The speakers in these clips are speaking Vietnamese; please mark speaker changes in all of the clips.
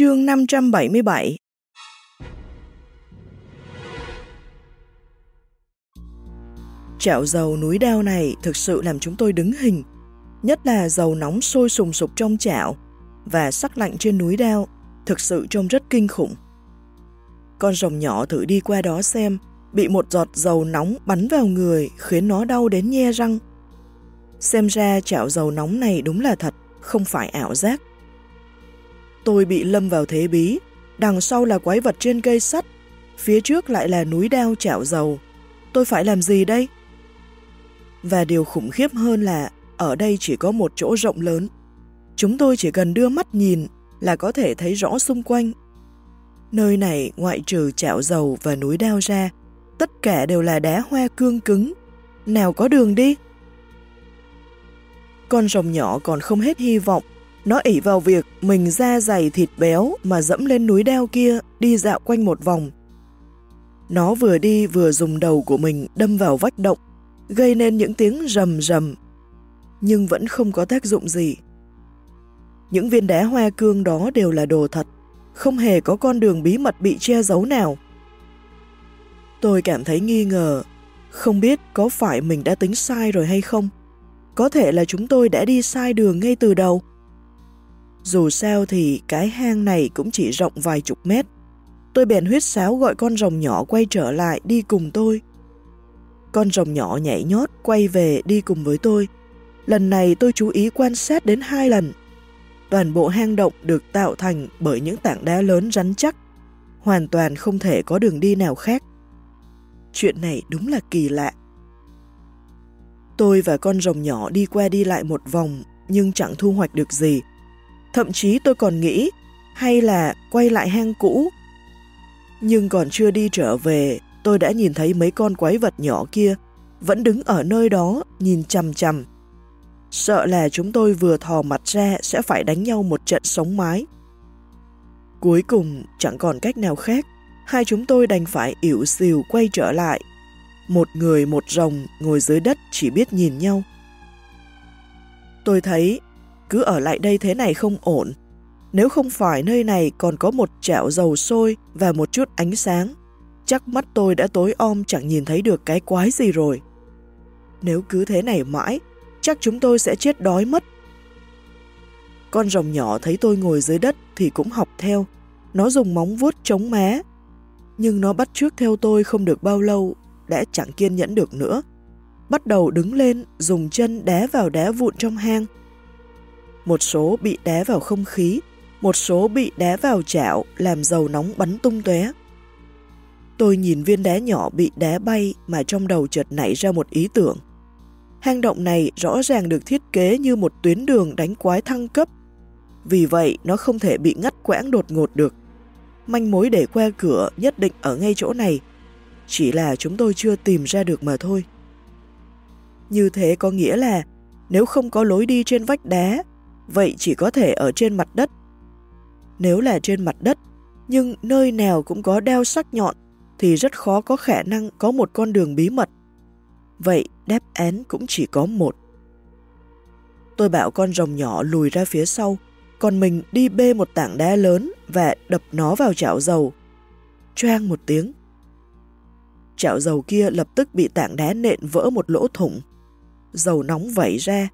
Speaker 1: Chương 577 Chảo dầu núi đao này thực sự làm chúng tôi đứng hình, nhất là dầu nóng sôi sùng sục trong chảo và sắc lạnh trên núi đao, thực sự trông rất kinh khủng. Con rồng nhỏ thử đi qua đó xem, bị một giọt dầu nóng bắn vào người khiến nó đau đến nhe răng. Xem ra chảo dầu nóng này đúng là thật, không phải ảo giác. Tôi bị lâm vào thế bí, đằng sau là quái vật trên cây sắt, phía trước lại là núi đao chảo dầu. Tôi phải làm gì đây? Và điều khủng khiếp hơn là ở đây chỉ có một chỗ rộng lớn. Chúng tôi chỉ cần đưa mắt nhìn là có thể thấy rõ xung quanh. Nơi này ngoại trừ chảo dầu và núi đao ra, tất cả đều là đá hoa cương cứng. Nào có đường đi? Con rồng nhỏ còn không hết hy vọng nó ỷ vào việc mình da dày thịt béo mà dẫm lên núi đeo kia đi dạo quanh một vòng. Nó vừa đi vừa dùng đầu của mình đâm vào vách động, gây nên những tiếng rầm rầm, nhưng vẫn không có tác dụng gì. Những viên đá hoa cương đó đều là đồ thật, không hề có con đường bí mật bị che giấu nào. Tôi cảm thấy nghi ngờ, không biết có phải mình đã tính sai rồi hay không. Có thể là chúng tôi đã đi sai đường ngay từ đầu. Dù sao thì cái hang này cũng chỉ rộng vài chục mét. Tôi bèn huyết sáo gọi con rồng nhỏ quay trở lại đi cùng tôi. Con rồng nhỏ nhảy nhót quay về đi cùng với tôi. Lần này tôi chú ý quan sát đến hai lần. Toàn bộ hang động được tạo thành bởi những tảng đá lớn rắn chắc, hoàn toàn không thể có đường đi nào khác. Chuyện này đúng là kỳ lạ. Tôi và con rồng nhỏ đi qua đi lại một vòng nhưng chẳng thu hoạch được gì. Thậm chí tôi còn nghĩ hay là quay lại hang cũ. Nhưng còn chưa đi trở về, tôi đã nhìn thấy mấy con quái vật nhỏ kia vẫn đứng ở nơi đó nhìn chằm chằm. Sợ là chúng tôi vừa thò mặt ra sẽ phải đánh nhau một trận sống mái. Cuối cùng chẳng còn cách nào khác, hai chúng tôi đành phải ỉu xìu quay trở lại. Một người một rồng ngồi dưới đất chỉ biết nhìn nhau. Tôi thấy cứ ở lại đây thế này không ổn. Nếu không phải nơi này còn có một chảo dầu sôi và một chút ánh sáng, chắc mắt tôi đã tối om chẳng nhìn thấy được cái quái gì rồi. Nếu cứ thế này mãi, chắc chúng tôi sẽ chết đói mất. Con rồng nhỏ thấy tôi ngồi dưới đất thì cũng học theo. Nó dùng móng vuốt chống má. Nhưng nó bắt trước theo tôi không được bao lâu, đã chẳng kiên nhẫn được nữa. Bắt đầu đứng lên, dùng chân đá vào đá vụn trong hang một số bị đá vào không khí, một số bị đá vào chảo làm dầu nóng bắn tung tóe. Tôi nhìn viên đá nhỏ bị đá bay mà trong đầu chợt nảy ra một ý tưởng. Hang động này rõ ràng được thiết kế như một tuyến đường đánh quái thăng cấp. Vì vậy nó không thể bị ngắt quãng đột ngột được. Manh mối để qua cửa nhất định ở ngay chỗ này. Chỉ là chúng tôi chưa tìm ra được mà thôi. Như thế có nghĩa là nếu không có lối đi trên vách đá vậy chỉ có thể ở trên mặt đất. Nếu là trên mặt đất, nhưng nơi nào cũng có đeo sắc nhọn, thì rất khó có khả năng có một con đường bí mật. Vậy đáp án cũng chỉ có một. Tôi bảo con rồng nhỏ lùi ra phía sau, còn mình đi bê một tảng đá lớn và đập nó vào chảo dầu. Choang một tiếng. Chảo dầu kia lập tức bị tảng đá nện vỡ một lỗ thủng. Dầu nóng vẩy ra.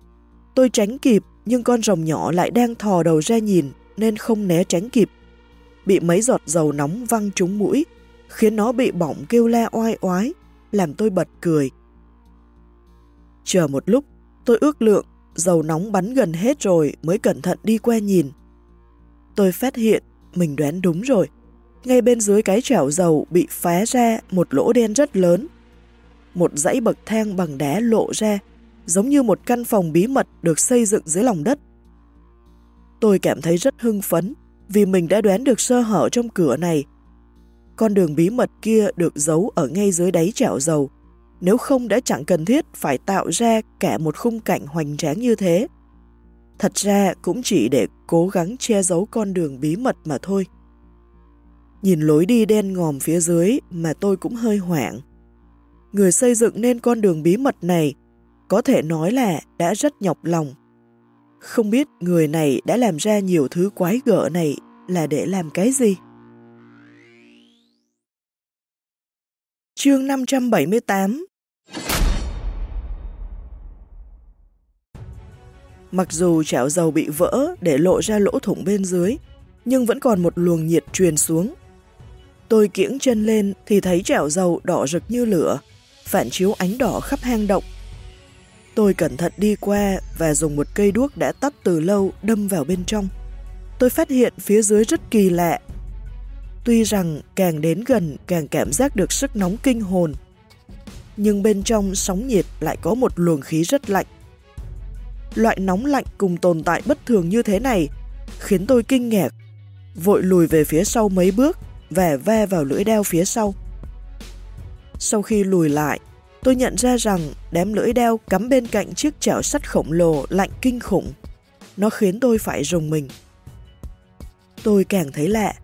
Speaker 1: Tôi tránh kịp nhưng con rồng nhỏ lại đang thò đầu ra nhìn nên không né tránh kịp. Bị mấy giọt dầu nóng văng trúng mũi, khiến nó bị bỏng kêu la oai oái, làm tôi bật cười. Chờ một lúc, tôi ước lượng, dầu nóng bắn gần hết rồi mới cẩn thận đi qua nhìn. Tôi phát hiện, mình đoán đúng rồi. Ngay bên dưới cái chảo dầu bị phá ra một lỗ đen rất lớn. Một dãy bậc thang bằng đá lộ ra, giống như một căn phòng bí mật được xây dựng dưới lòng đất. Tôi cảm thấy rất hưng phấn vì mình đã đoán được sơ hở trong cửa này. Con đường bí mật kia được giấu ở ngay dưới đáy chảo dầu, nếu không đã chẳng cần thiết phải tạo ra cả một khung cảnh hoành tráng như thế. Thật ra cũng chỉ để cố gắng che giấu con đường bí mật mà thôi. Nhìn lối đi đen ngòm phía dưới mà tôi cũng hơi hoảng. Người xây dựng nên con đường bí mật này có thể nói là đã rất nhọc lòng. Không biết người này đã làm ra nhiều thứ quái gở này là để làm cái gì? Chương 578 Mặc dù chảo dầu bị vỡ để lộ ra lỗ thủng bên dưới, nhưng vẫn còn một luồng nhiệt truyền xuống. Tôi kiễng chân lên thì thấy chảo dầu đỏ rực như lửa, phản chiếu ánh đỏ khắp hang động. Tôi cẩn thận đi qua và dùng một cây đuốc đã tắt từ lâu đâm vào bên trong. Tôi phát hiện phía dưới rất kỳ lạ. Tuy rằng càng đến gần càng cảm giác được sức nóng kinh hồn, nhưng bên trong sóng nhiệt lại có một luồng khí rất lạnh. Loại nóng lạnh cùng tồn tại bất thường như thế này khiến tôi kinh ngạc, vội lùi về phía sau mấy bước và ve vào lưỡi đeo phía sau. Sau khi lùi lại, tôi nhận ra rằng đám lưỡi đeo cắm bên cạnh chiếc chảo sắt khổng lồ lạnh kinh khủng. Nó khiến tôi phải rùng mình. Tôi càng thấy lạ,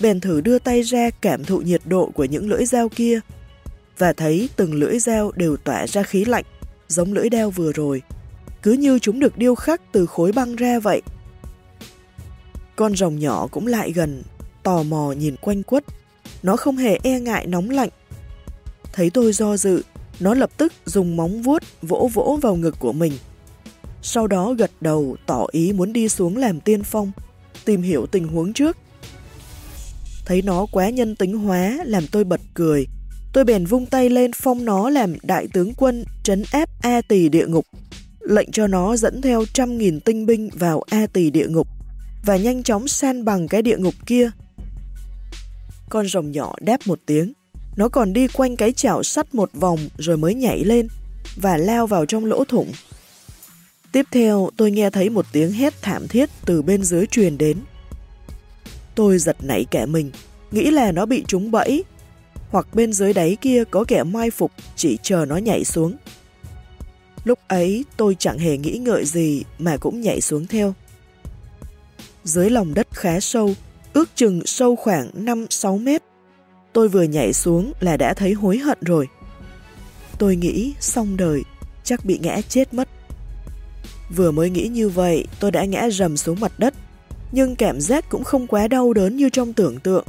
Speaker 1: bèn thử đưa tay ra cảm thụ nhiệt độ của những lưỡi dao kia và thấy từng lưỡi dao đều tỏa ra khí lạnh, giống lưỡi đeo vừa rồi, cứ như chúng được điêu khắc từ khối băng ra vậy. Con rồng nhỏ cũng lại gần, tò mò nhìn quanh quất. Nó không hề e ngại nóng lạnh. Thấy tôi do dự, nó lập tức dùng móng vuốt vỗ vỗ vào ngực của mình. Sau đó gật đầu tỏ ý muốn đi xuống làm tiên phong, tìm hiểu tình huống trước. Thấy nó quá nhân tính hóa làm tôi bật cười. Tôi bèn vung tay lên phong nó làm đại tướng quân trấn áp A tỳ địa ngục, lệnh cho nó dẫn theo trăm nghìn tinh binh vào A tỳ địa ngục và nhanh chóng san bằng cái địa ngục kia. Con rồng nhỏ đáp một tiếng, nó còn đi quanh cái chảo sắt một vòng rồi mới nhảy lên và lao vào trong lỗ thủng. Tiếp theo tôi nghe thấy một tiếng hét thảm thiết từ bên dưới truyền đến. Tôi giật nảy kẻ mình, nghĩ là nó bị trúng bẫy, hoặc bên dưới đáy kia có kẻ mai phục chỉ chờ nó nhảy xuống. Lúc ấy tôi chẳng hề nghĩ ngợi gì mà cũng nhảy xuống theo. Dưới lòng đất khá sâu, ước chừng sâu khoảng 5-6 mét. Tôi vừa nhảy xuống là đã thấy hối hận rồi. Tôi nghĩ xong đời, chắc bị ngã chết mất. Vừa mới nghĩ như vậy, tôi đã ngã rầm xuống mặt đất, nhưng cảm giác cũng không quá đau đớn như trong tưởng tượng,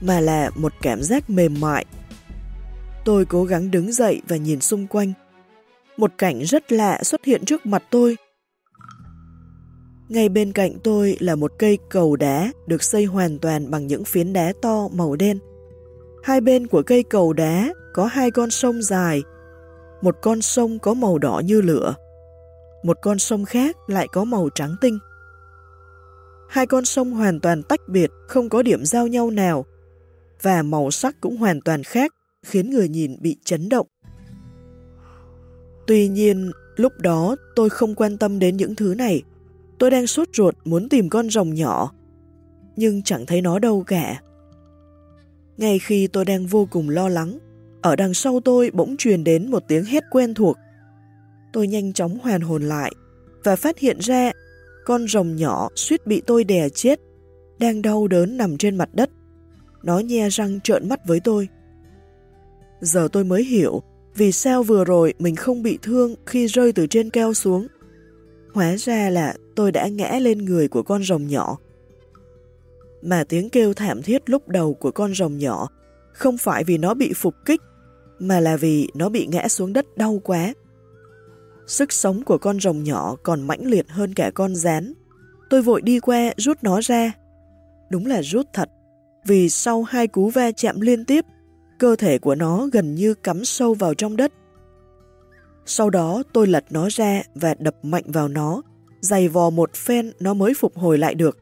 Speaker 1: mà là một cảm giác mềm mại. Tôi cố gắng đứng dậy và nhìn xung quanh. Một cảnh rất lạ xuất hiện trước mặt tôi, ngay bên cạnh tôi là một cây cầu đá được xây hoàn toàn bằng những phiến đá to màu đen. Hai bên của cây cầu đá có hai con sông dài, một con sông có màu đỏ như lửa, một con sông khác lại có màu trắng tinh. Hai con sông hoàn toàn tách biệt, không có điểm giao nhau nào, và màu sắc cũng hoàn toàn khác, khiến người nhìn bị chấn động. Tuy nhiên, lúc đó tôi không quan tâm đến những thứ này, Tôi đang sốt ruột muốn tìm con rồng nhỏ, nhưng chẳng thấy nó đâu cả. Ngay khi tôi đang vô cùng lo lắng, ở đằng sau tôi bỗng truyền đến một tiếng hét quen thuộc. Tôi nhanh chóng hoàn hồn lại và phát hiện ra con rồng nhỏ suýt bị tôi đè chết, đang đau đớn nằm trên mặt đất. Nó nhe răng trợn mắt với tôi. Giờ tôi mới hiểu vì sao vừa rồi mình không bị thương khi rơi từ trên keo xuống. Hóa ra là tôi đã ngã lên người của con rồng nhỏ. Mà tiếng kêu thảm thiết lúc đầu của con rồng nhỏ không phải vì nó bị phục kích, mà là vì nó bị ngã xuống đất đau quá. Sức sống của con rồng nhỏ còn mãnh liệt hơn cả con rán. Tôi vội đi qua rút nó ra. Đúng là rút thật, vì sau hai cú va chạm liên tiếp, cơ thể của nó gần như cắm sâu vào trong đất. Sau đó tôi lật nó ra và đập mạnh vào nó, giày vò một phen nó mới phục hồi lại được.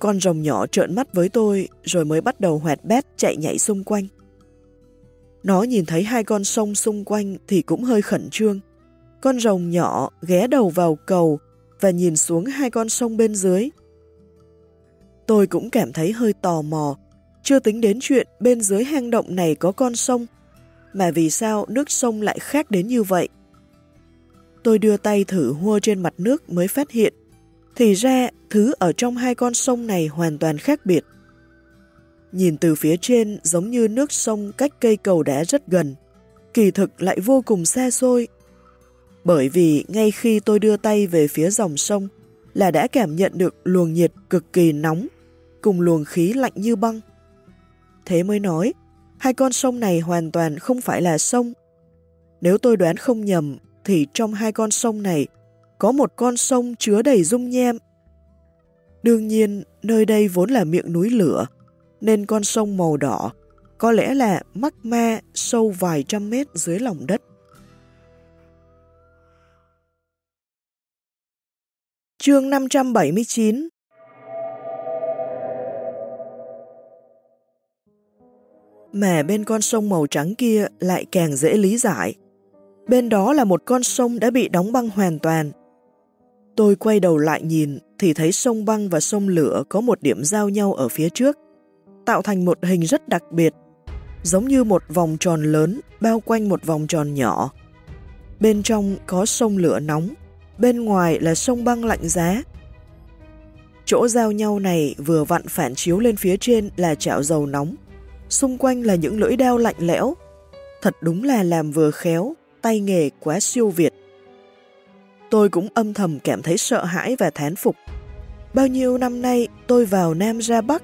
Speaker 1: Con rồng nhỏ trợn mắt với tôi rồi mới bắt đầu hoạt bét chạy nhảy xung quanh. Nó nhìn thấy hai con sông xung quanh thì cũng hơi khẩn trương. Con rồng nhỏ ghé đầu vào cầu và nhìn xuống hai con sông bên dưới. Tôi cũng cảm thấy hơi tò mò, chưa tính đến chuyện bên dưới hang động này có con sông, mà vì sao nước sông lại khác đến như vậy. Tôi đưa tay thử hua trên mặt nước mới phát hiện, thì ra thứ ở trong hai con sông này hoàn toàn khác biệt. Nhìn từ phía trên giống như nước sông cách cây cầu đá rất gần, kỳ thực lại vô cùng xa xôi. Bởi vì ngay khi tôi đưa tay về phía dòng sông là đã cảm nhận được luồng nhiệt cực kỳ nóng cùng luồng khí lạnh như băng. Thế mới nói, hai con sông này hoàn toàn không phải là sông. Nếu tôi đoán không nhầm, thì trong hai con sông này có một con sông chứa đầy dung nham. Đương nhiên, nơi đây vốn là miệng núi lửa, nên con sông màu đỏ có lẽ là magma sâu vài trăm mét dưới lòng đất. Chương 579 Mà bên con sông màu trắng kia lại càng dễ lý giải. Bên đó là một con sông đã bị đóng băng hoàn toàn. Tôi quay đầu lại nhìn thì thấy sông băng và sông lửa có một điểm giao nhau ở phía trước, tạo thành một hình rất đặc biệt, giống như một vòng tròn lớn bao quanh một vòng tròn nhỏ. Bên trong có sông lửa nóng, bên ngoài là sông băng lạnh giá. Chỗ giao nhau này vừa vặn phản chiếu lên phía trên là chảo dầu nóng, xung quanh là những lưỡi đao lạnh lẽo. Thật đúng là làm vừa khéo, tay nghề quá siêu việt. Tôi cũng âm thầm cảm thấy sợ hãi và thán phục. Bao nhiêu năm nay tôi vào Nam ra Bắc,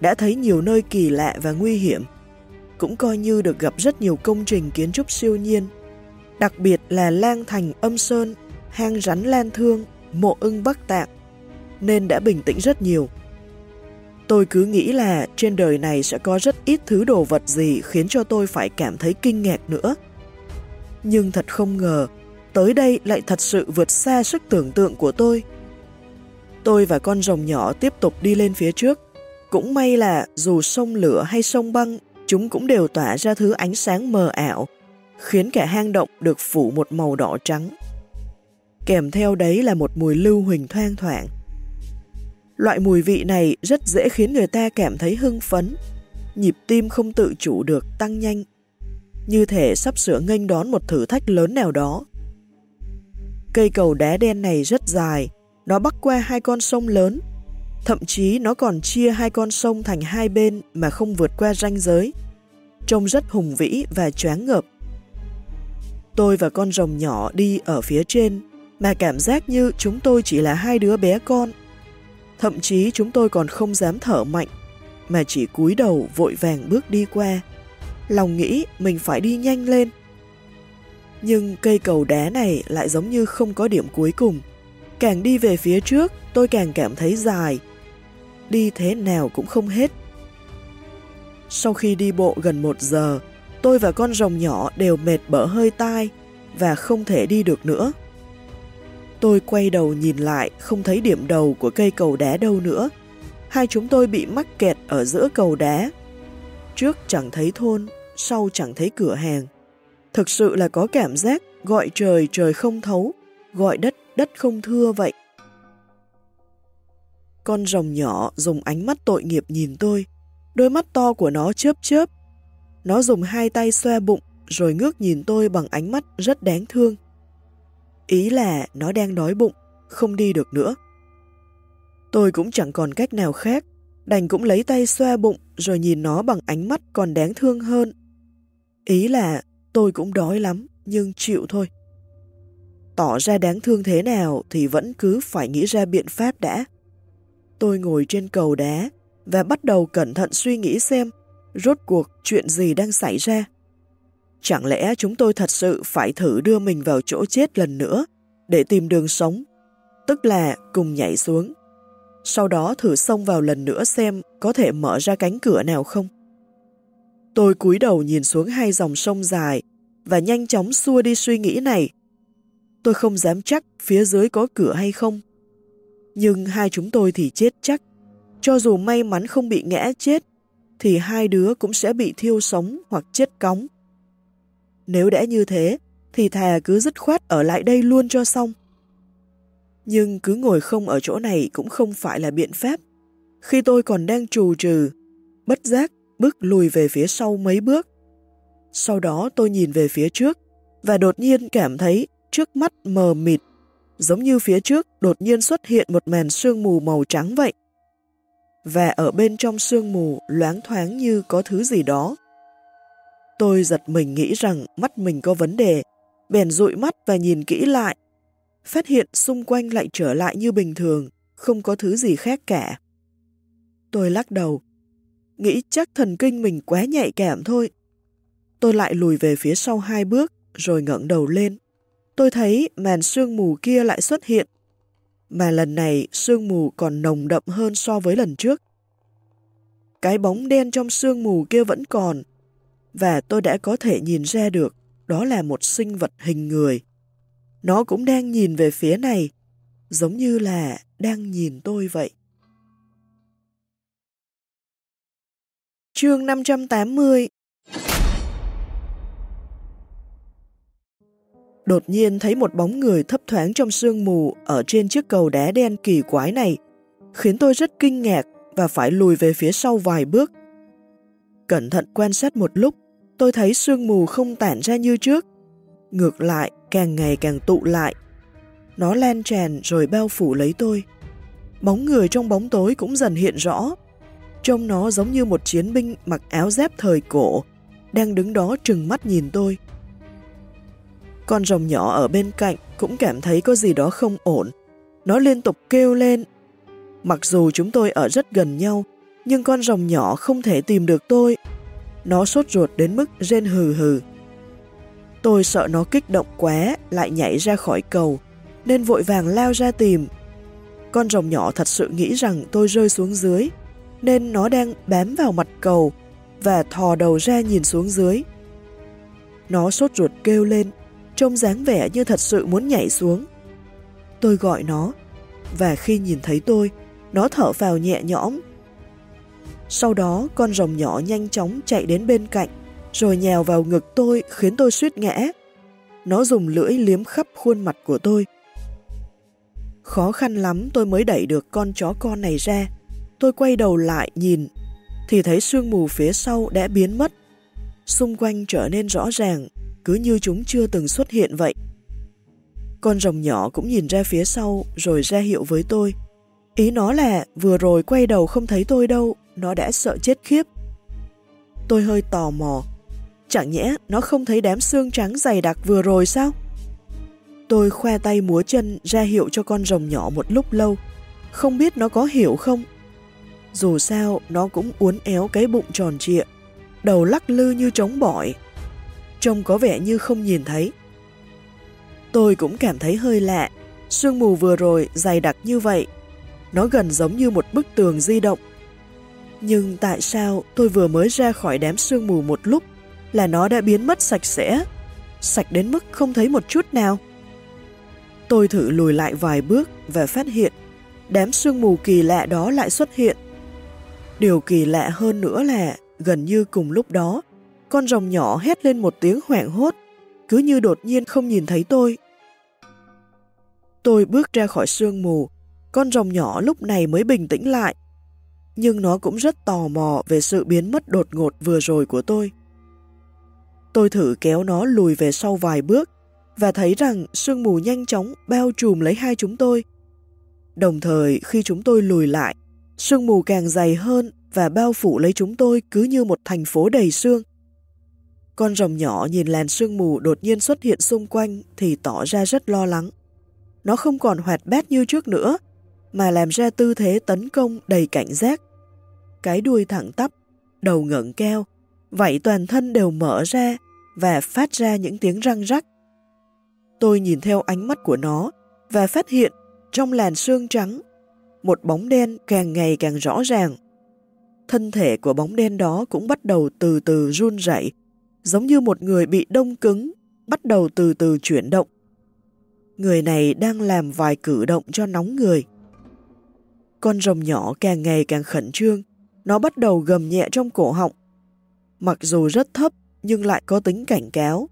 Speaker 1: đã thấy nhiều nơi kỳ lạ và nguy hiểm. Cũng coi như được gặp rất nhiều công trình kiến trúc siêu nhiên, đặc biệt là Lang Thành Âm Sơn hang rắn lan thương, mộ ưng bắc tạng, nên đã bình tĩnh rất nhiều. Tôi cứ nghĩ là trên đời này sẽ có rất ít thứ đồ vật gì khiến cho tôi phải cảm thấy kinh ngạc nữa. Nhưng thật không ngờ, tới đây lại thật sự vượt xa sức tưởng tượng của tôi. Tôi và con rồng nhỏ tiếp tục đi lên phía trước. Cũng may là dù sông lửa hay sông băng, chúng cũng đều tỏa ra thứ ánh sáng mờ ảo, khiến cả hang động được phủ một màu đỏ trắng kèm theo đấy là một mùi lưu huỳnh thoang thoảng. Loại mùi vị này rất dễ khiến người ta cảm thấy hưng phấn, nhịp tim không tự chủ được tăng nhanh, như thể sắp sửa nghênh đón một thử thách lớn nào đó. Cây cầu đá đen này rất dài, nó bắc qua hai con sông lớn, thậm chí nó còn chia hai con sông thành hai bên mà không vượt qua ranh giới. Trông rất hùng vĩ và choáng ngợp. Tôi và con rồng nhỏ đi ở phía trên, mà cảm giác như chúng tôi chỉ là hai đứa bé con. Thậm chí chúng tôi còn không dám thở mạnh, mà chỉ cúi đầu vội vàng bước đi qua. Lòng nghĩ mình phải đi nhanh lên. Nhưng cây cầu đá này lại giống như không có điểm cuối cùng. Càng đi về phía trước, tôi càng cảm thấy dài. Đi thế nào cũng không hết. Sau khi đi bộ gần một giờ, tôi và con rồng nhỏ đều mệt bở hơi tai và không thể đi được nữa. Tôi quay đầu nhìn lại, không thấy điểm đầu của cây cầu đá đâu nữa. Hai chúng tôi bị mắc kẹt ở giữa cầu đá. Trước chẳng thấy thôn, sau chẳng thấy cửa hàng. Thực sự là có cảm giác gọi trời trời không thấu, gọi đất đất không thưa vậy. Con rồng nhỏ dùng ánh mắt tội nghiệp nhìn tôi, đôi mắt to của nó chớp chớp. Nó dùng hai tay xoa bụng rồi ngước nhìn tôi bằng ánh mắt rất đáng thương. Ý là nó đang đói bụng, không đi được nữa. Tôi cũng chẳng còn cách nào khác, đành cũng lấy tay xoa bụng rồi nhìn nó bằng ánh mắt còn đáng thương hơn. Ý là tôi cũng đói lắm, nhưng chịu thôi. Tỏ ra đáng thương thế nào thì vẫn cứ phải nghĩ ra biện pháp đã. Tôi ngồi trên cầu đá và bắt đầu cẩn thận suy nghĩ xem rốt cuộc chuyện gì đang xảy ra. Chẳng lẽ chúng tôi thật sự phải thử đưa mình vào chỗ chết lần nữa để tìm đường sống, tức là cùng nhảy xuống. Sau đó thử xông vào lần nữa xem có thể mở ra cánh cửa nào không. Tôi cúi đầu nhìn xuống hai dòng sông dài và nhanh chóng xua đi suy nghĩ này. Tôi không dám chắc phía dưới có cửa hay không. Nhưng hai chúng tôi thì chết chắc. Cho dù may mắn không bị ngã chết, thì hai đứa cũng sẽ bị thiêu sống hoặc chết cóng. Nếu đã như thế, thì thà cứ dứt khoát ở lại đây luôn cho xong. Nhưng cứ ngồi không ở chỗ này cũng không phải là biện pháp. Khi tôi còn đang trù trừ, bất giác bước lùi về phía sau mấy bước. Sau đó tôi nhìn về phía trước và đột nhiên cảm thấy trước mắt mờ mịt, giống như phía trước đột nhiên xuất hiện một màn sương mù màu trắng vậy. Và ở bên trong sương mù loáng thoáng như có thứ gì đó Tôi giật mình nghĩ rằng mắt mình có vấn đề, bèn dụi mắt và nhìn kỹ lại. Phát hiện xung quanh lại trở lại như bình thường, không có thứ gì khác cả. Tôi lắc đầu, nghĩ chắc thần kinh mình quá nhạy cảm thôi. Tôi lại lùi về phía sau hai bước, rồi ngẩng đầu lên. Tôi thấy màn sương mù kia lại xuất hiện, mà lần này sương mù còn nồng đậm hơn so với lần trước. Cái bóng đen trong sương mù kia vẫn còn, và tôi đã có thể nhìn ra được đó là một sinh vật hình người. Nó cũng đang nhìn về phía này, giống như là đang nhìn tôi vậy. Chương 580 Đột nhiên thấy một bóng người thấp thoáng trong sương mù ở trên chiếc cầu đá đen kỳ quái này, khiến tôi rất kinh ngạc và phải lùi về phía sau vài bước. Cẩn thận quan sát một lúc, tôi thấy sương mù không tản ra như trước. Ngược lại, càng ngày càng tụ lại. Nó lan tràn rồi bao phủ lấy tôi. Bóng người trong bóng tối cũng dần hiện rõ. Trông nó giống như một chiến binh mặc áo giáp thời cổ, đang đứng đó trừng mắt nhìn tôi. Con rồng nhỏ ở bên cạnh cũng cảm thấy có gì đó không ổn. Nó liên tục kêu lên. Mặc dù chúng tôi ở rất gần nhau, nhưng con rồng nhỏ không thể tìm được tôi. Nó sốt ruột đến mức rên hừ hừ. Tôi sợ nó kích động quá, lại nhảy ra khỏi cầu, nên vội vàng lao ra tìm. Con rồng nhỏ thật sự nghĩ rằng tôi rơi xuống dưới, nên nó đang bám vào mặt cầu và thò đầu ra nhìn xuống dưới. Nó sốt ruột kêu lên, trông dáng vẻ như thật sự muốn nhảy xuống. Tôi gọi nó, và khi nhìn thấy tôi, nó thở vào nhẹ nhõm. Sau đó, con rồng nhỏ nhanh chóng chạy đến bên cạnh, rồi nhào vào ngực tôi khiến tôi suýt ngã. Nó dùng lưỡi liếm khắp khuôn mặt của tôi. Khó khăn lắm tôi mới đẩy được con chó con này ra. Tôi quay đầu lại nhìn, thì thấy sương mù phía sau đã biến mất. Xung quanh trở nên rõ ràng, cứ như chúng chưa từng xuất hiện vậy. Con rồng nhỏ cũng nhìn ra phía sau rồi ra hiệu với tôi. Ý nó là vừa rồi quay đầu không thấy tôi đâu, nó đã sợ chết khiếp. Tôi hơi tò mò, chẳng nhẽ nó không thấy đám xương trắng dày đặc vừa rồi sao? Tôi khoe tay múa chân ra hiệu cho con rồng nhỏ một lúc lâu, không biết nó có hiểu không. Dù sao, nó cũng uốn éo cái bụng tròn trịa, đầu lắc lư như trống bỏi, trông có vẻ như không nhìn thấy. Tôi cũng cảm thấy hơi lạ, sương mù vừa rồi dày đặc như vậy, nó gần giống như một bức tường di động. Nhưng tại sao tôi vừa mới ra khỏi đám sương mù một lúc là nó đã biến mất sạch sẽ, sạch đến mức không thấy một chút nào? Tôi thử lùi lại vài bước và phát hiện đám sương mù kỳ lạ đó lại xuất hiện. Điều kỳ lạ hơn nữa là gần như cùng lúc đó con rồng nhỏ hét lên một tiếng hoảng hốt, cứ như đột nhiên không nhìn thấy tôi. Tôi bước ra khỏi sương mù, con rồng nhỏ lúc này mới bình tĩnh lại. Nhưng nó cũng rất tò mò về sự biến mất đột ngột vừa rồi của tôi. Tôi thử kéo nó lùi về sau vài bước và thấy rằng sương mù nhanh chóng bao trùm lấy hai chúng tôi. Đồng thời khi chúng tôi lùi lại, sương mù càng dày hơn và bao phủ lấy chúng tôi cứ như một thành phố đầy sương. Con rồng nhỏ nhìn làn sương mù đột nhiên xuất hiện xung quanh thì tỏ ra rất lo lắng. Nó không còn hoạt bát như trước nữa, mà làm ra tư thế tấn công đầy cảnh giác. Cái đuôi thẳng tắp, đầu ngẩng keo, vậy toàn thân đều mở ra và phát ra những tiếng răng rắc. Tôi nhìn theo ánh mắt của nó và phát hiện trong làn sương trắng, một bóng đen càng ngày càng rõ ràng. Thân thể của bóng đen đó cũng bắt đầu từ từ run rẩy giống như một người bị đông cứng, bắt đầu từ từ chuyển động. Người này đang làm vài cử động cho nóng người. Con rồng nhỏ càng ngày càng khẩn trương, nó bắt đầu gầm nhẹ trong cổ họng. Mặc dù rất thấp nhưng lại có tính cảnh cáo.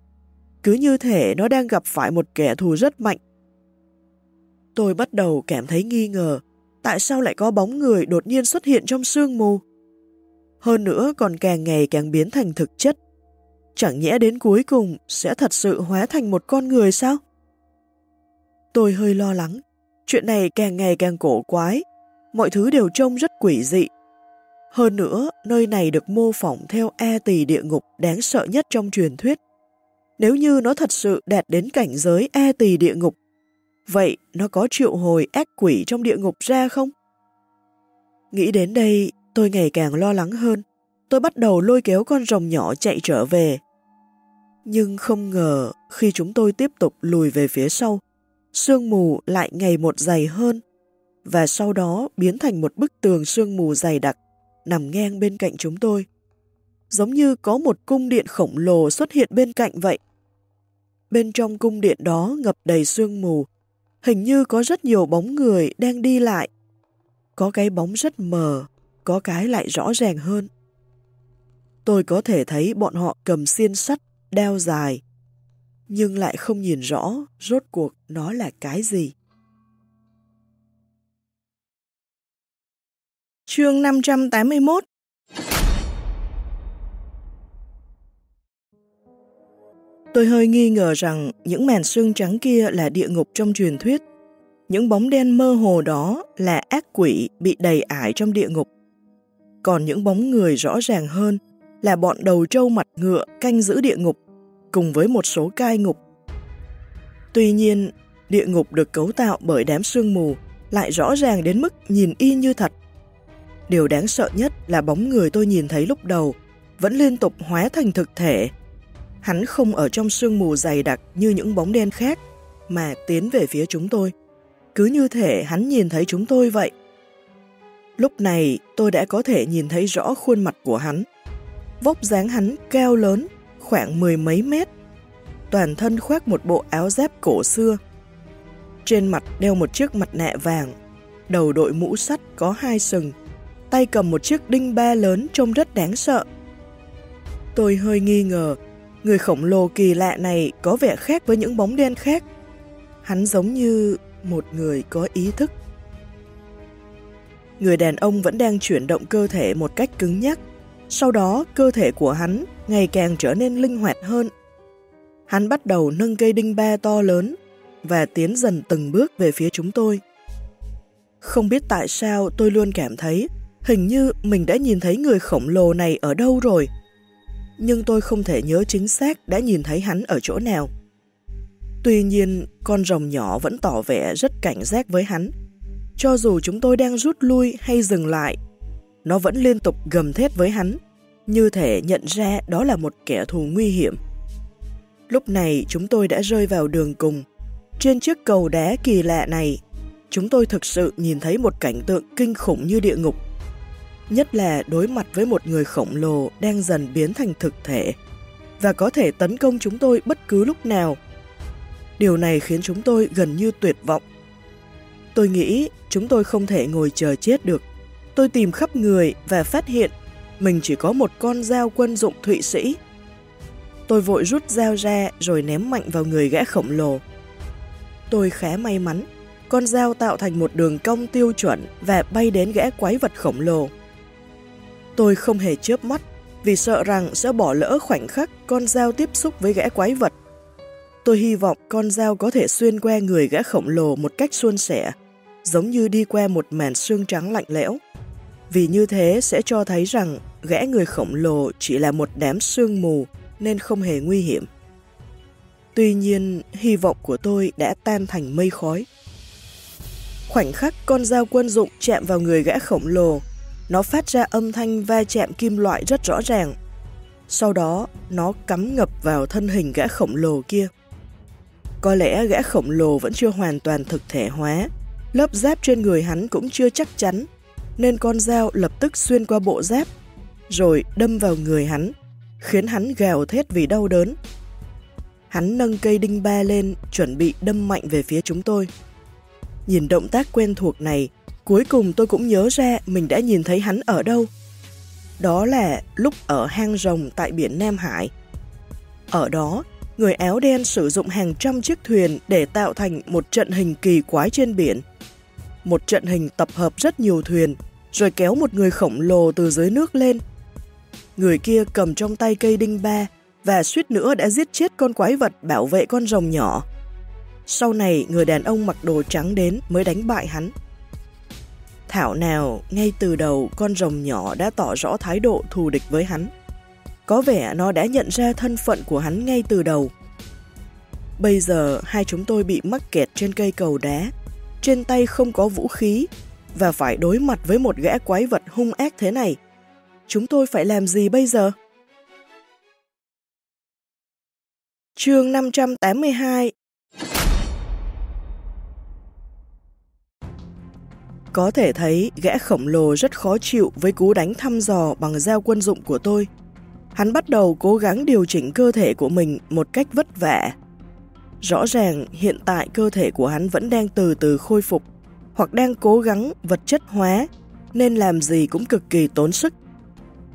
Speaker 1: Cứ như thể nó đang gặp phải một kẻ thù rất mạnh. Tôi bắt đầu cảm thấy nghi ngờ, tại sao lại có bóng người đột nhiên xuất hiện trong sương mù? Hơn nữa còn càng ngày càng biến thành thực chất. Chẳng nhẽ đến cuối cùng sẽ thật sự hóa thành một con người sao? Tôi hơi lo lắng. Chuyện này càng ngày càng cổ quái. Mọi thứ đều trông rất quỷ dị. Hơn nữa, nơi này được mô phỏng theo e tỳ địa ngục đáng sợ nhất trong truyền thuyết. Nếu như nó thật sự đạt đến cảnh giới e tỳ địa ngục, vậy nó có triệu hồi ác quỷ trong địa ngục ra không? Nghĩ đến đây, tôi ngày càng lo lắng hơn. Tôi bắt đầu lôi kéo con rồng nhỏ chạy trở về. Nhưng không ngờ khi chúng tôi tiếp tục lùi về phía sau, sương mù lại ngày một dày hơn và sau đó biến thành một bức tường sương mù dày đặc nằm ngang bên cạnh chúng tôi. Giống như có một cung điện khổng lồ xuất hiện bên cạnh vậy. Bên trong cung điện đó ngập đầy sương mù, hình như có rất nhiều bóng người đang đi lại. Có cái bóng rất mờ, có cái lại rõ ràng hơn. Tôi có thể thấy bọn họ cầm xiên sắt, đeo dài, nhưng lại không nhìn rõ rốt cuộc nó là cái gì. Chương 581 Tôi hơi nghi ngờ rằng những màn xương trắng kia là địa ngục trong truyền thuyết. Những bóng đen mơ hồ đó là ác quỷ bị đầy ải trong địa ngục. Còn những bóng người rõ ràng hơn là bọn đầu trâu mặt ngựa canh giữ địa ngục cùng với một số cai ngục. Tuy nhiên, địa ngục được cấu tạo bởi đám sương mù lại rõ ràng đến mức nhìn y như thật. Điều đáng sợ nhất là bóng người tôi nhìn thấy lúc đầu vẫn liên tục hóa thành thực thể. Hắn không ở trong sương mù dày đặc như những bóng đen khác, mà tiến về phía chúng tôi. Cứ như thể hắn nhìn thấy chúng tôi vậy. Lúc này tôi đã có thể nhìn thấy rõ khuôn mặt của hắn. Vóc dáng hắn cao lớn, khoảng mười mấy mét. Toàn thân khoác một bộ áo giáp cổ xưa. Trên mặt đeo một chiếc mặt nạ vàng, đầu đội mũ sắt có hai sừng, tay cầm một chiếc đinh ba lớn trông rất đáng sợ. Tôi hơi nghi ngờ, người khổng lồ kỳ lạ này có vẻ khác với những bóng đen khác. Hắn giống như một người có ý thức. Người đàn ông vẫn đang chuyển động cơ thể một cách cứng nhắc, sau đó cơ thể của hắn ngày càng trở nên linh hoạt hơn. Hắn bắt đầu nâng cây đinh ba to lớn và tiến dần từng bước về phía chúng tôi. Không biết tại sao tôi luôn cảm thấy hình như mình đã nhìn thấy người khổng lồ này ở đâu rồi. Nhưng tôi không thể nhớ chính xác đã nhìn thấy hắn ở chỗ nào. Tuy nhiên, con rồng nhỏ vẫn tỏ vẻ rất cảnh giác với hắn. Cho dù chúng tôi đang rút lui hay dừng lại, nó vẫn liên tục gầm thét với hắn, như thể nhận ra đó là một kẻ thù nguy hiểm. Lúc này chúng tôi đã rơi vào đường cùng. Trên chiếc cầu đá kỳ lạ này, chúng tôi thực sự nhìn thấy một cảnh tượng kinh khủng như địa ngục. Nhất là đối mặt với một người khổng lồ đang dần biến thành thực thể và có thể tấn công chúng tôi bất cứ lúc nào. Điều này khiến chúng tôi gần như tuyệt vọng. Tôi nghĩ chúng tôi không thể ngồi chờ chết được. Tôi tìm khắp người và phát hiện mình chỉ có một con dao quân dụng Thụy Sĩ. Tôi vội rút dao ra rồi ném mạnh vào người gã khổng lồ. Tôi khá may mắn, con dao tạo thành một đường cong tiêu chuẩn và bay đến gã quái vật khổng lồ. Tôi không hề chớp mắt vì sợ rằng sẽ bỏ lỡ khoảnh khắc con dao tiếp xúc với gã quái vật. Tôi hy vọng con dao có thể xuyên qua người gã khổng lồ một cách suôn sẻ, giống như đi qua một màn xương trắng lạnh lẽo. Vì như thế sẽ cho thấy rằng gã người khổng lồ chỉ là một đám sương mù nên không hề nguy hiểm. Tuy nhiên, hy vọng của tôi đã tan thành mây khói. Khoảnh khắc con dao quân dụng chạm vào người gã khổng lồ, nó phát ra âm thanh va chạm kim loại rất rõ ràng. Sau đó, nó cắm ngập vào thân hình gã khổng lồ kia. Có lẽ gã khổng lồ vẫn chưa hoàn toàn thực thể hóa, lớp giáp trên người hắn cũng chưa chắc chắn, nên con dao lập tức xuyên qua bộ giáp, rồi đâm vào người hắn, khiến hắn gào thét vì đau đớn. Hắn nâng cây đinh ba lên, chuẩn bị đâm mạnh về phía chúng tôi. Nhìn động tác quen thuộc này, cuối cùng tôi cũng nhớ ra mình đã nhìn thấy hắn ở đâu. Đó là lúc ở hang rồng tại biển Nam Hải. Ở đó, người áo đen sử dụng hàng trăm chiếc thuyền để tạo thành một trận hình kỳ quái trên biển. Một trận hình tập hợp rất nhiều thuyền, rồi kéo một người khổng lồ từ dưới nước lên. Người kia cầm trong tay cây đinh ba và suýt nữa đã giết chết con quái vật bảo vệ con rồng nhỏ. Sau này, người đàn ông mặc đồ trắng đến mới đánh bại hắn. Thảo nào, ngay từ đầu con rồng nhỏ đã tỏ rõ thái độ thù địch với hắn. Có vẻ nó đã nhận ra thân phận của hắn ngay từ đầu. Bây giờ hai chúng tôi bị mắc kẹt trên cây cầu đá, trên tay không có vũ khí và phải đối mặt với một gã quái vật hung ác thế này. Chúng tôi phải làm gì bây giờ? Chương 582 Có thể thấy, gã khổng lồ rất khó chịu với cú đánh thăm dò bằng dao quân dụng của tôi. Hắn bắt đầu cố gắng điều chỉnh cơ thể của mình một cách vất vả. Rõ ràng, hiện tại cơ thể của hắn vẫn đang từ từ khôi phục, hoặc đang cố gắng vật chất hóa, nên làm gì cũng cực kỳ tốn sức.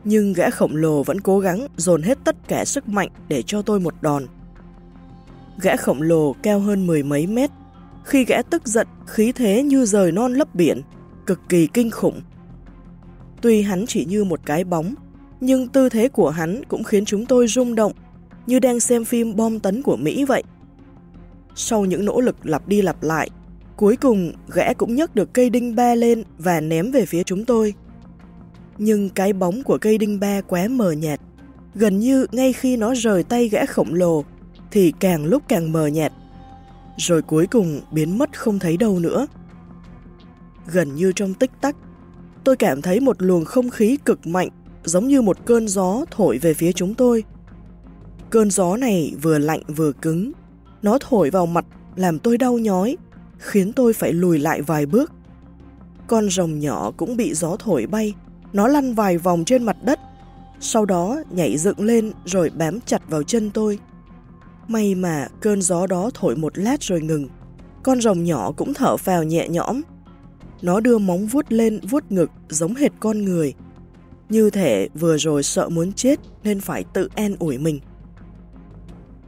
Speaker 1: Nhưng gã khổng lồ vẫn cố gắng dồn hết tất cả sức mạnh để cho tôi một đòn. Gã khổng lồ cao hơn mười mấy mét. Khi gã tức giận, khí thế như rời non lấp biển, cực kỳ kinh khủng. Tuy hắn chỉ như một cái bóng, nhưng tư thế của hắn cũng khiến chúng tôi rung động, như đang xem phim bom tấn của Mỹ vậy. Sau những nỗ lực lặp đi lặp lại, cuối cùng gã cũng nhấc được cây đinh ba lên và ném về phía chúng tôi. Nhưng cái bóng của cây đinh ba quá mờ nhạt, gần như ngay khi nó rời tay gã khổng lồ thì càng lúc càng mờ nhạt, rồi cuối cùng biến mất không thấy đâu nữa. Gần như trong tích tắc, tôi cảm thấy một luồng không khí cực mạnh giống như một cơn gió thổi về phía chúng tôi. Cơn gió này vừa lạnh vừa cứng, nó thổi vào mặt làm tôi đau nhói, khiến tôi phải lùi lại vài bước. Con rồng nhỏ cũng bị gió thổi bay, nó lăn vài vòng trên mặt đất, sau đó nhảy dựng lên rồi bám chặt vào chân tôi. May mà cơn gió đó thổi một lát rồi ngừng. Con rồng nhỏ cũng thở phào nhẹ nhõm. Nó đưa móng vuốt lên, vuốt ngực, giống hệt con người. Như thể vừa rồi sợ muốn chết nên phải tự an ủi mình.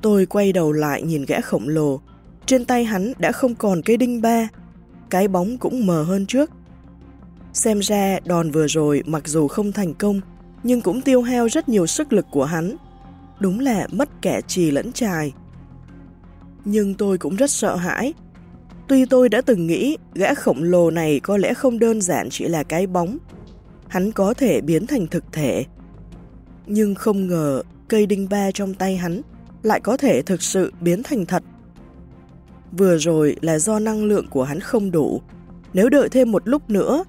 Speaker 1: Tôi quay đầu lại nhìn gã khổng lồ. Trên tay hắn đã không còn cái đinh ba. Cái bóng cũng mờ hơn trước. Xem ra đòn vừa rồi mặc dù không thành công, nhưng cũng tiêu hao rất nhiều sức lực của hắn đúng là mất kẻ trì lẫn trài. Nhưng tôi cũng rất sợ hãi. Tuy tôi đã từng nghĩ gã khổng lồ này có lẽ không đơn giản chỉ là cái bóng. Hắn có thể biến thành thực thể. Nhưng không ngờ cây đinh ba trong tay hắn lại có thể thực sự biến thành thật. Vừa rồi là do năng lượng của hắn không đủ. Nếu đợi thêm một lúc nữa,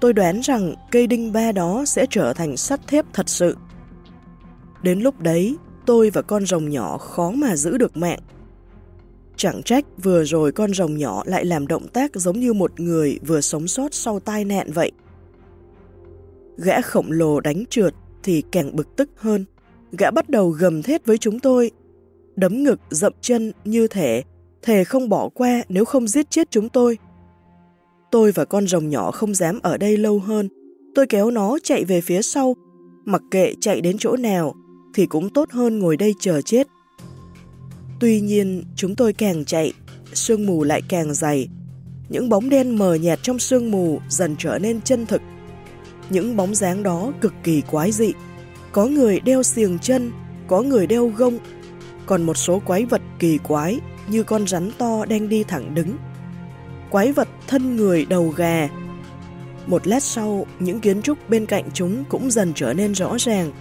Speaker 1: tôi đoán rằng cây đinh ba đó sẽ trở thành sắt thép thật sự. Đến lúc đấy, tôi và con rồng nhỏ khó mà giữ được mạng. Chẳng trách vừa rồi con rồng nhỏ lại làm động tác giống như một người vừa sống sót sau tai nạn vậy. Gã khổng lồ đánh trượt thì càng bực tức hơn. Gã bắt đầu gầm thét với chúng tôi, đấm ngực dậm chân như thể, thề không bỏ qua nếu không giết chết chúng tôi. Tôi và con rồng nhỏ không dám ở đây lâu hơn. Tôi kéo nó chạy về phía sau, mặc kệ chạy đến chỗ nào, thì cũng tốt hơn ngồi đây chờ chết. Tuy nhiên, chúng tôi càng chạy, sương mù lại càng dày. Những bóng đen mờ nhạt trong sương mù dần trở nên chân thực. Những bóng dáng đó cực kỳ quái dị. Có người đeo xiềng chân, có người đeo gông, còn một số quái vật kỳ quái như con rắn to đang đi thẳng đứng. Quái vật thân người đầu gà. Một lát sau, những kiến trúc bên cạnh chúng cũng dần trở nên rõ ràng,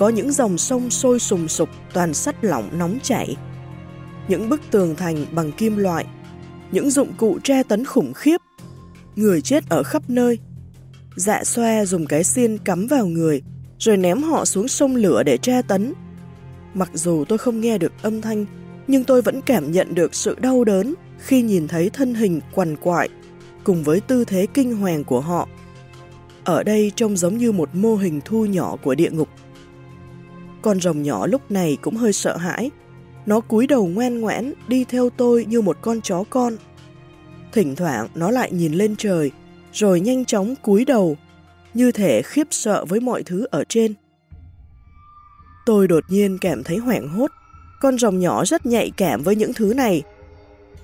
Speaker 1: có những dòng sông sôi sùng sục toàn sắt lỏng nóng chảy. Những bức tường thành bằng kim loại, những dụng cụ tre tấn khủng khiếp, người chết ở khắp nơi. Dạ xoa dùng cái xiên cắm vào người, rồi ném họ xuống sông lửa để tre tấn. Mặc dù tôi không nghe được âm thanh, nhưng tôi vẫn cảm nhận được sự đau đớn khi nhìn thấy thân hình quằn quại cùng với tư thế kinh hoàng của họ. Ở đây trông giống như một mô hình thu nhỏ của địa ngục. Con rồng nhỏ lúc này cũng hơi sợ hãi. Nó cúi đầu ngoan ngoãn đi theo tôi như một con chó con. Thỉnh thoảng nó lại nhìn lên trời, rồi nhanh chóng cúi đầu, như thể khiếp sợ với mọi thứ ở trên. Tôi đột nhiên cảm thấy hoảng hốt, con rồng nhỏ rất nhạy cảm với những thứ này,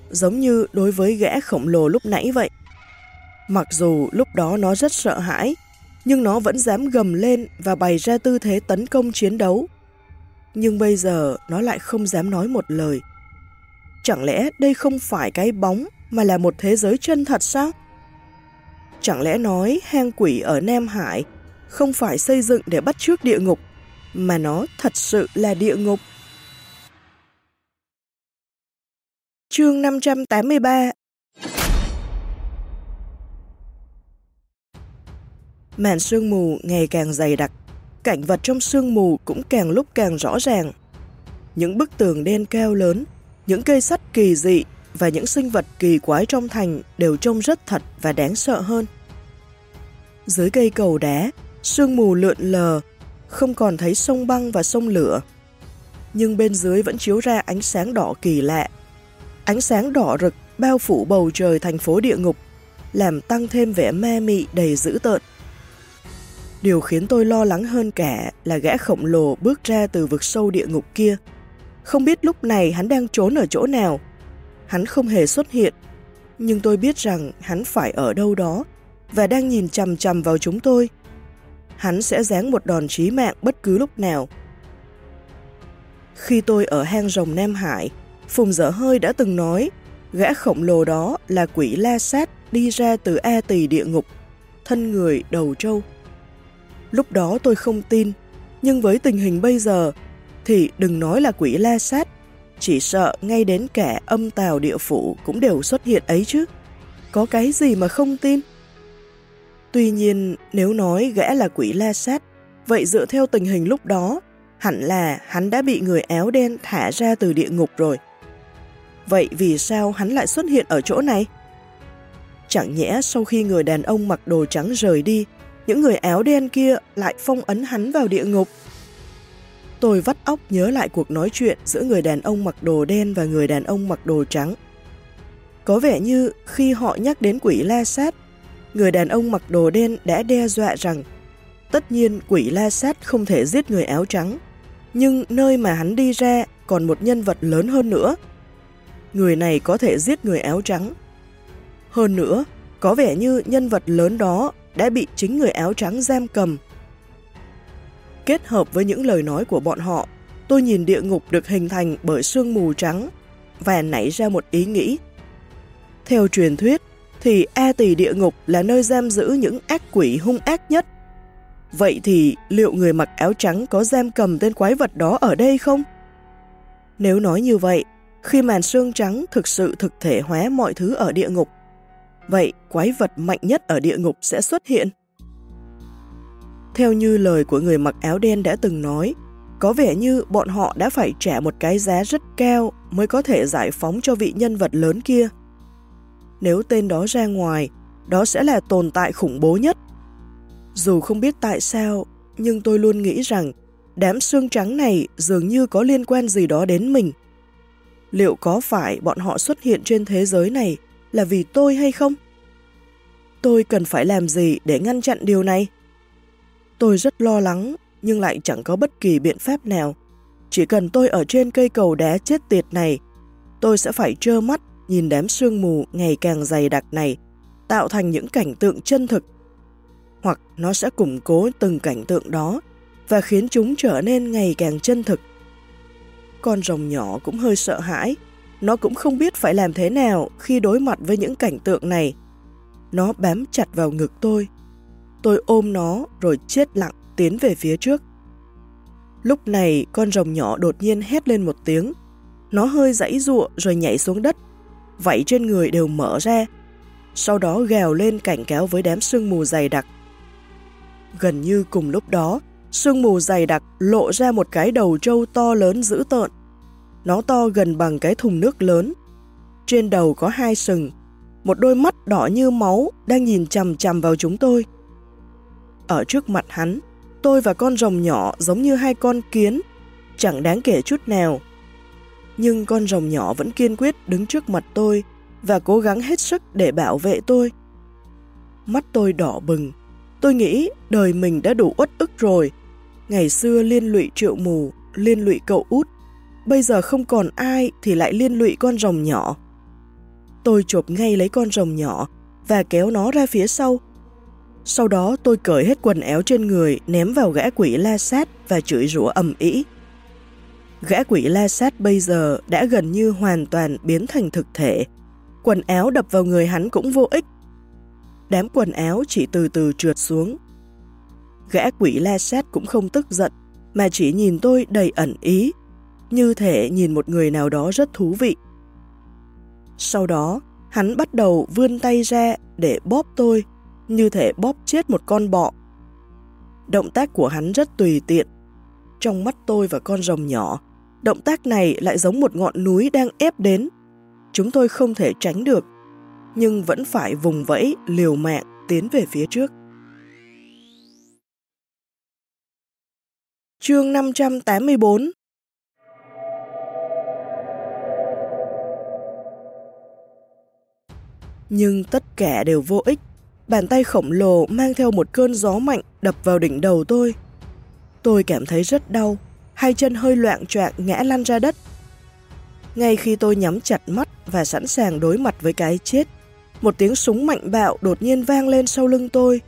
Speaker 1: giống như đối với gã khổng lồ lúc nãy vậy. Mặc dù lúc đó nó rất sợ hãi, nhưng nó vẫn dám gầm lên và bày ra tư thế tấn công chiến đấu. Nhưng bây giờ nó lại không dám nói một lời. Chẳng lẽ đây không phải cái bóng mà là một thế giới chân thật sao? Chẳng lẽ nói hang quỷ ở Nam Hải không phải xây dựng để bắt trước địa ngục, mà nó thật sự là địa ngục? Chương 583 Màn sương mù ngày càng dày đặc, cảnh vật trong sương mù cũng càng lúc càng rõ ràng. Những bức tường đen cao lớn, những cây sắt kỳ dị và những sinh vật kỳ quái trong thành đều trông rất thật và đáng sợ hơn. Dưới cây cầu đá, sương mù lượn lờ, không còn thấy sông băng và sông lửa. Nhưng bên dưới vẫn chiếu ra ánh sáng đỏ kỳ lạ. Ánh sáng đỏ rực bao phủ bầu trời thành phố địa ngục, làm tăng thêm vẻ ma mị đầy dữ tợn. Điều khiến tôi lo lắng hơn cả là gã khổng lồ bước ra từ vực sâu địa ngục kia. Không biết lúc này hắn đang trốn ở chỗ nào. Hắn không hề xuất hiện, nhưng tôi biết rằng hắn phải ở đâu đó và đang nhìn chằm chằm vào chúng tôi. Hắn sẽ giáng một đòn chí mạng bất cứ lúc nào. Khi tôi ở hang rồng Nam Hải, Phùng Dở Hơi đã từng nói gã khổng lồ đó là quỷ la sát đi ra từ A tỳ địa ngục, thân người đầu trâu. Lúc đó tôi không tin, nhưng với tình hình bây giờ thì đừng nói là quỷ la sát, chỉ sợ ngay đến kẻ âm tào địa phủ cũng đều xuất hiện ấy chứ. Có cái gì mà không tin? Tuy nhiên, nếu nói gã là quỷ la sát, vậy dựa theo tình hình lúc đó, hẳn là hắn đã bị người áo đen thả ra từ địa ngục rồi. Vậy vì sao hắn lại xuất hiện ở chỗ này? Chẳng nhẽ sau khi người đàn ông mặc đồ trắng rời đi, những người áo đen kia lại phong ấn hắn vào địa ngục. Tôi vắt óc nhớ lại cuộc nói chuyện giữa người đàn ông mặc đồ đen và người đàn ông mặc đồ trắng. Có vẻ như khi họ nhắc đến quỷ la sát, người đàn ông mặc đồ đen đã đe dọa rằng tất nhiên quỷ la sát không thể giết người áo trắng, nhưng nơi mà hắn đi ra còn một nhân vật lớn hơn nữa. Người này có thể giết người áo trắng. Hơn nữa, có vẻ như nhân vật lớn đó đã bị chính người áo trắng giam cầm. Kết hợp với những lời nói của bọn họ, tôi nhìn địa ngục được hình thành bởi sương mù trắng và nảy ra một ý nghĩ. Theo truyền thuyết, thì A tỳ địa ngục là nơi giam giữ những ác quỷ hung ác nhất. Vậy thì liệu người mặc áo trắng có giam cầm tên quái vật đó ở đây không? Nếu nói như vậy, khi màn sương trắng thực sự thực thể hóa mọi thứ ở địa ngục, vậy quái vật mạnh nhất ở địa ngục sẽ xuất hiện. Theo như lời của người mặc áo đen đã từng nói, có vẻ như bọn họ đã phải trả một cái giá rất cao mới có thể giải phóng cho vị nhân vật lớn kia. Nếu tên đó ra ngoài, đó sẽ là tồn tại khủng bố nhất. Dù không biết tại sao, nhưng tôi luôn nghĩ rằng đám xương trắng này dường như có liên quan gì đó đến mình. Liệu có phải bọn họ xuất hiện trên thế giới này là vì tôi hay không? Tôi cần phải làm gì để ngăn chặn điều này? Tôi rất lo lắng, nhưng lại chẳng có bất kỳ biện pháp nào. Chỉ cần tôi ở trên cây cầu đá chết tiệt này, tôi sẽ phải trơ mắt nhìn đám sương mù ngày càng dày đặc này, tạo thành những cảnh tượng chân thực. Hoặc nó sẽ củng cố từng cảnh tượng đó và khiến chúng trở nên ngày càng chân thực. Con rồng nhỏ cũng hơi sợ hãi, nó cũng không biết phải làm thế nào khi đối mặt với những cảnh tượng này. Nó bám chặt vào ngực tôi. Tôi ôm nó rồi chết lặng tiến về phía trước. Lúc này con rồng nhỏ đột nhiên hét lên một tiếng. Nó hơi giãy giụa rồi nhảy xuống đất. Vảy trên người đều mở ra. Sau đó gào lên cảnh cáo với đám sương mù dày đặc. Gần như cùng lúc đó, sương mù dày đặc lộ ra một cái đầu trâu to lớn dữ tợn. Nó to gần bằng cái thùng nước lớn. Trên đầu có hai sừng, một đôi mắt đỏ như máu đang nhìn chằm chằm vào chúng tôi. Ở trước mặt hắn, tôi và con rồng nhỏ giống như hai con kiến, chẳng đáng kể chút nào. Nhưng con rồng nhỏ vẫn kiên quyết đứng trước mặt tôi và cố gắng hết sức để bảo vệ tôi. Mắt tôi đỏ bừng, tôi nghĩ đời mình đã đủ uất ức rồi. Ngày xưa liên lụy triệu mù, liên lụy cậu út, bây giờ không còn ai thì lại liên lụy con rồng nhỏ. Tôi chộp ngay lấy con rồng nhỏ và kéo nó ra phía sau. Sau đó tôi cởi hết quần áo trên người ném vào gã quỷ la sát và chửi rủa ầm ĩ. Gã quỷ la sát bây giờ đã gần như hoàn toàn biến thành thực thể. Quần áo đập vào người hắn cũng vô ích. Đám quần áo chỉ từ từ trượt xuống. Gã quỷ la sát cũng không tức giận, mà chỉ nhìn tôi đầy ẩn ý, như thể nhìn một người nào đó rất thú vị. Sau đó, hắn bắt đầu vươn tay ra để bóp tôi, như thể bóp chết một con bọ Động tác của hắn rất tùy tiện. Trong mắt tôi và con rồng nhỏ, động tác này lại giống một ngọn núi đang ép đến. Chúng tôi không thể tránh được, nhưng vẫn phải vùng vẫy, liều mạng, tiến về phía trước. Chương 584 Nhưng tất cả đều vô ích. Bàn tay khổng lồ mang theo một cơn gió mạnh đập vào đỉnh đầu tôi. Tôi cảm thấy rất đau, hai chân hơi loạn choạng ngã lăn ra đất. Ngay khi tôi nhắm chặt mắt và sẵn sàng đối mặt với cái chết, một tiếng súng mạnh bạo đột nhiên vang lên sau lưng tôi.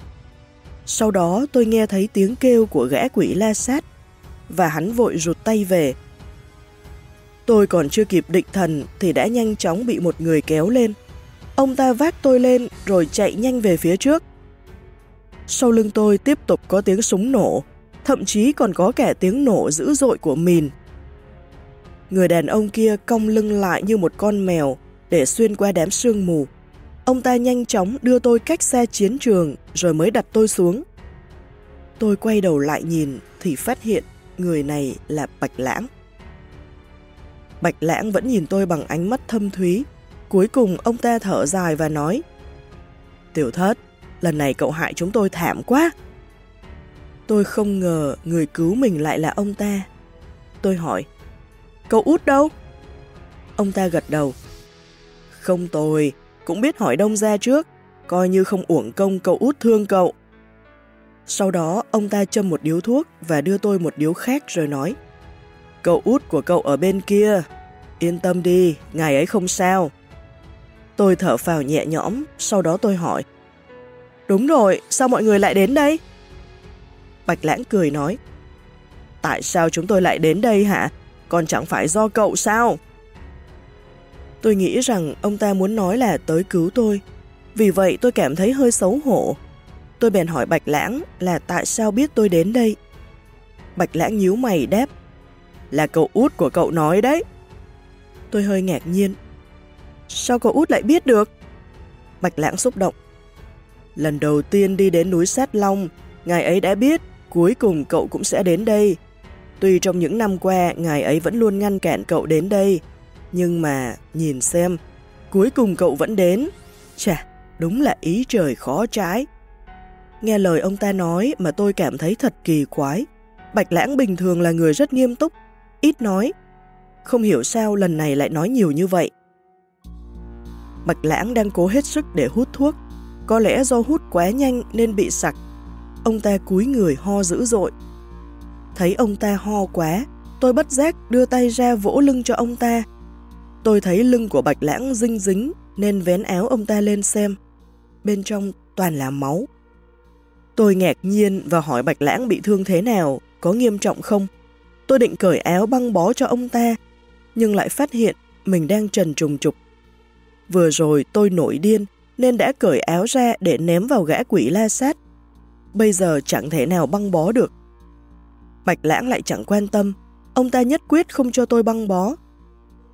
Speaker 1: Sau đó tôi nghe thấy tiếng kêu của gã quỷ la sát và hắn vội rụt tay về. Tôi còn chưa kịp định thần thì đã nhanh chóng bị một người kéo lên. Ông ta vác tôi lên rồi chạy nhanh về phía trước. Sau lưng tôi tiếp tục có tiếng súng nổ, thậm chí còn có cả tiếng nổ dữ dội của mìn. Người đàn ông kia cong lưng lại như một con mèo để xuyên qua đám sương mù. Ông ta nhanh chóng đưa tôi cách xa chiến trường rồi mới đặt tôi xuống. Tôi quay đầu lại nhìn thì phát hiện người này là Bạch Lãng. Bạch Lãng vẫn nhìn tôi bằng ánh mắt thâm thúy. Cuối cùng ông ta thở dài và nói Tiểu thất, lần này cậu hại chúng tôi thảm quá. Tôi không ngờ người cứu mình lại là ông ta. Tôi hỏi Cậu út đâu? Ông ta gật đầu. Không tôi, cũng biết hỏi đông ra trước, coi như không uổng công cậu út thương cậu. Sau đó ông ta châm một điếu thuốc và đưa tôi một điếu khác rồi nói Cậu út của cậu ở bên kia, yên tâm đi, ngài ấy không sao. Tôi thở phào nhẹ nhõm, sau đó tôi hỏi Đúng rồi, sao mọi người lại đến đây? Bạch Lãng cười nói Tại sao chúng tôi lại đến đây hả? Còn chẳng phải do cậu sao? Tôi nghĩ rằng ông ta muốn nói là tới cứu tôi. Vì vậy tôi cảm thấy hơi xấu hổ Tôi bèn hỏi Bạch Lãng là tại sao biết tôi đến đây. Bạch Lãng nhíu mày đáp, là cậu út của cậu nói đấy. Tôi hơi ngạc nhiên. Sao cậu út lại biết được? Bạch Lãng xúc động. Lần đầu tiên đi đến núi Sát Long, ngài ấy đã biết cuối cùng cậu cũng sẽ đến đây. Tuy trong những năm qua ngài ấy vẫn luôn ngăn cản cậu đến đây, nhưng mà nhìn xem, cuối cùng cậu vẫn đến. Chà, đúng là ý trời khó trái. Nghe lời ông ta nói mà tôi cảm thấy thật kỳ quái. Bạch Lãng bình thường là người rất nghiêm túc, ít nói. Không hiểu sao lần này lại nói nhiều như vậy. Bạch Lãng đang cố hết sức để hút thuốc. Có lẽ do hút quá nhanh nên bị sặc. Ông ta cúi người ho dữ dội. Thấy ông ta ho quá, tôi bất giác đưa tay ra vỗ lưng cho ông ta. Tôi thấy lưng của Bạch Lãng dinh dính nên vén áo ông ta lên xem. Bên trong toàn là máu. Tôi ngạc nhiên và hỏi Bạch Lãng bị thương thế nào, có nghiêm trọng không? Tôi định cởi áo băng bó cho ông ta, nhưng lại phát hiện mình đang trần trùng trục. Vừa rồi tôi nổi điên nên đã cởi áo ra để ném vào gã quỷ la sát. Bây giờ chẳng thể nào băng bó được. Bạch Lãng lại chẳng quan tâm, ông ta nhất quyết không cho tôi băng bó.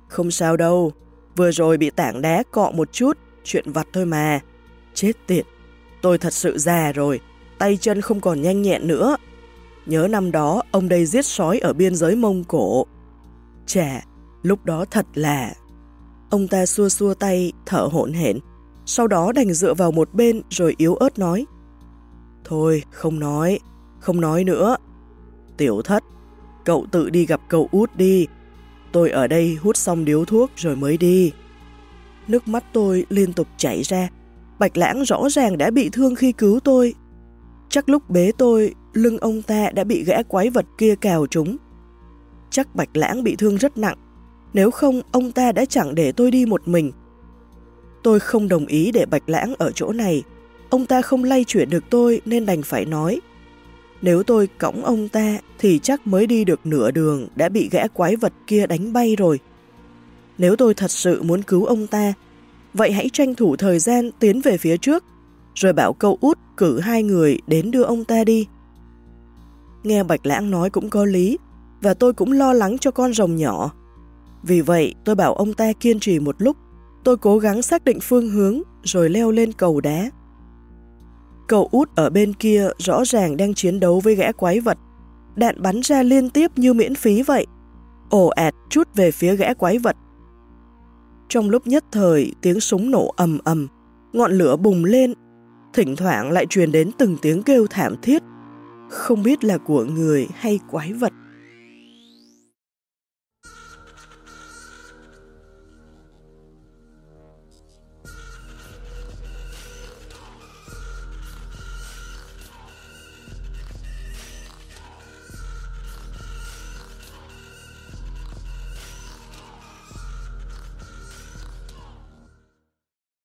Speaker 1: Không sao đâu, vừa rồi bị tảng đá cọ một chút, chuyện vặt thôi mà. Chết tiệt, tôi thật sự già rồi, tay chân không còn nhanh nhẹn nữa. Nhớ năm đó ông đây giết sói ở biên giới Mông Cổ. Chà, lúc đó thật là... Ông ta xua xua tay, thở hổn hển, sau đó đành dựa vào một bên rồi yếu ớt nói. Thôi, không nói, không nói nữa. Tiểu thất, cậu tự đi gặp cậu út đi. Tôi ở đây hút xong điếu thuốc rồi mới đi. Nước mắt tôi liên tục chảy ra. Bạch lãng rõ ràng đã bị thương khi cứu tôi, Chắc lúc bế tôi, lưng ông ta đã bị gã quái vật kia cào trúng. Chắc Bạch Lãng bị thương rất nặng, nếu không ông ta đã chẳng để tôi đi một mình. Tôi không đồng ý để Bạch Lãng ở chỗ này, ông ta không lay chuyển được tôi nên đành phải nói. Nếu tôi cõng ông ta thì chắc mới đi được nửa đường đã bị gã quái vật kia đánh bay rồi. Nếu tôi thật sự muốn cứu ông ta, vậy hãy tranh thủ thời gian tiến về phía trước rồi bảo câu út cử hai người đến đưa ông ta đi. Nghe Bạch Lãng nói cũng có lý, và tôi cũng lo lắng cho con rồng nhỏ. Vì vậy, tôi bảo ông ta kiên trì một lúc, tôi cố gắng xác định phương hướng rồi leo lên cầu đá. Cậu út ở bên kia rõ ràng đang chiến đấu với gã quái vật. Đạn bắn ra liên tiếp như miễn phí vậy. Ồ ạt chút về phía gã quái vật. Trong lúc nhất thời, tiếng súng nổ ầm ầm, ngọn lửa bùng lên, thỉnh thoảng lại truyền đến từng tiếng kêu thảm thiết, không biết là của người hay quái vật.